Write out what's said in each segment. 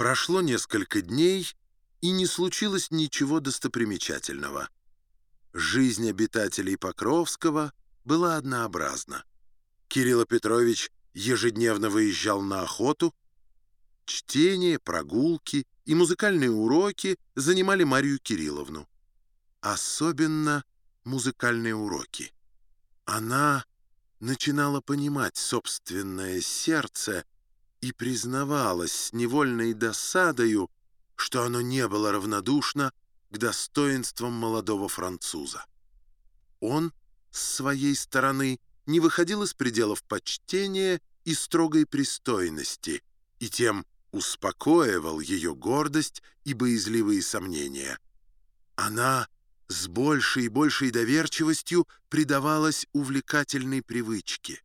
Прошло несколько дней, и не случилось ничего достопримечательного. Жизнь обитателей Покровского была однообразна. Кирилл Петрович ежедневно выезжал на охоту. Чтение, прогулки и музыкальные уроки занимали Марию Кирилловну. Особенно музыкальные уроки. Она начинала понимать собственное сердце и признавалась с невольной досадою, что оно не было равнодушно к достоинствам молодого француза. Он, с своей стороны, не выходил из пределов почтения и строгой пристойности, и тем успокоивал ее гордость и боязливые сомнения. Она с большей и большей доверчивостью предавалась увлекательной привычке.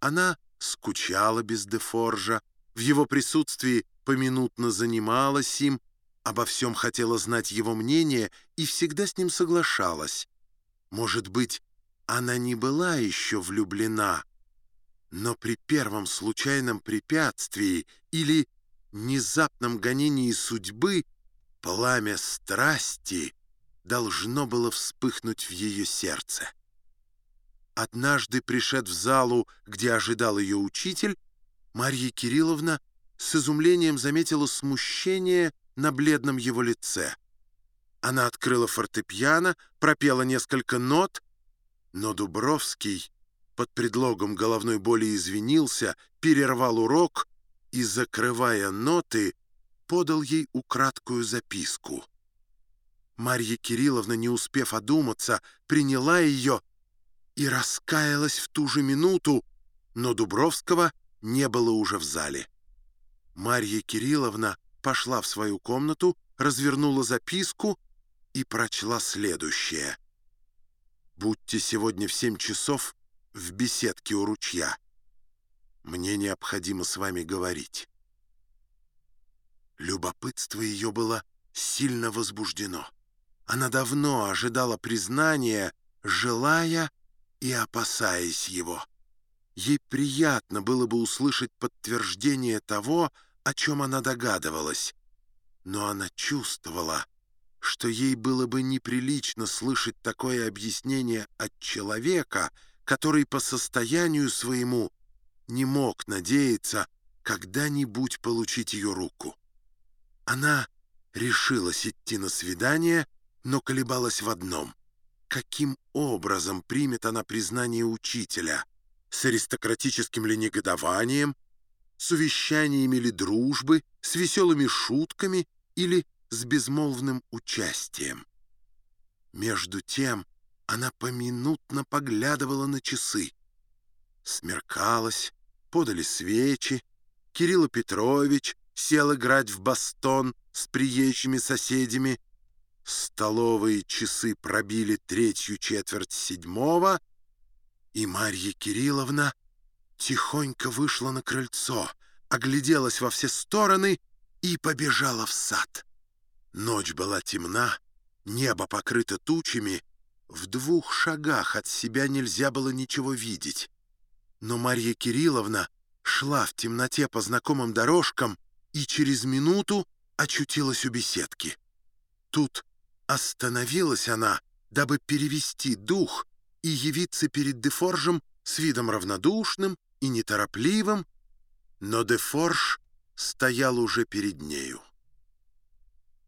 Она скучала без Дефоржа, в его присутствии поминутно занималась им, обо всем хотела знать его мнение и всегда с ним соглашалась. Может быть, она не была еще влюблена, но при первом случайном препятствии или внезапном гонении судьбы пламя страсти должно было вспыхнуть в ее сердце. Однажды, пришед в залу, где ожидал ее учитель, Марья Кирилловна с изумлением заметила смущение на бледном его лице. Она открыла фортепиано, пропела несколько нот, но Дубровский под предлогом головной боли извинился, перервал урок и, закрывая ноты, подал ей украдкую записку. Марья Кирилловна, не успев одуматься, приняла ее и раскаялась в ту же минуту, но Дубровского не было уже в зале. Марья Кирилловна пошла в свою комнату, развернула записку и прочла следующее. «Будьте сегодня в семь часов в беседке у ручья. Мне необходимо с вами говорить». Любопытство ее было сильно возбуждено. Она давно ожидала признания, желая и опасаясь его. Ей приятно было бы услышать подтверждение того, о чем она догадывалась, но она чувствовала, что ей было бы неприлично слышать такое объяснение от человека, который по состоянию своему не мог надеяться когда-нибудь получить ее руку. Она решилась идти на свидание, но колебалась в одном — каким образом примет она признание учителя? С аристократическим ли негодованием, с увещаниями ли дружбы, с веселыми шутками или с безмолвным участием? Между тем она поминутно поглядывала на часы. Смеркалось, подали свечи, Кирилл Петрович сел играть в бастон с приезжими соседями, Столовые часы пробили третью четверть седьмого, и Марья Кирилловна тихонько вышла на крыльцо, огляделась во все стороны и побежала в сад. Ночь была темна, небо покрыто тучами, в двух шагах от себя нельзя было ничего видеть. Но Марья Кирилловна шла в темноте по знакомым дорожкам и через минуту очутилась у беседки. Тут Остановилась она, дабы перевести дух и явиться перед Дефоржем с видом равнодушным и неторопливым, но Дефорж стоял уже перед нею.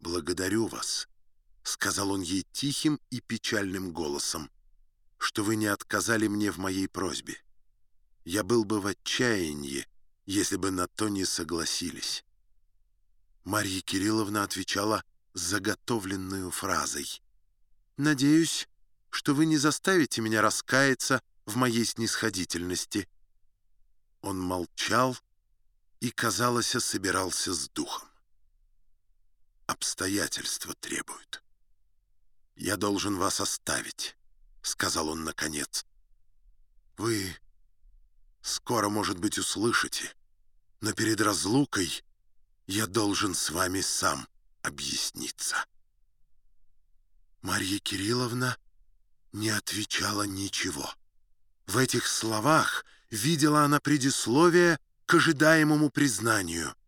«Благодарю вас», — сказал он ей тихим и печальным голосом, «что вы не отказали мне в моей просьбе. Я был бы в отчаянии, если бы на то не согласились». Марья Кирилловна отвечала — заготовленную фразой. «Надеюсь, что вы не заставите меня раскаяться в моей снисходительности». Он молчал и, казалось, собирался с духом. «Обстоятельства требуют. Я должен вас оставить», — сказал он наконец. «Вы скоро, может быть, услышите, но перед разлукой я должен с вами сам объясниться. Марья Кирилловна не отвечала ничего. В этих словах видела она предисловие к ожидаемому признанию —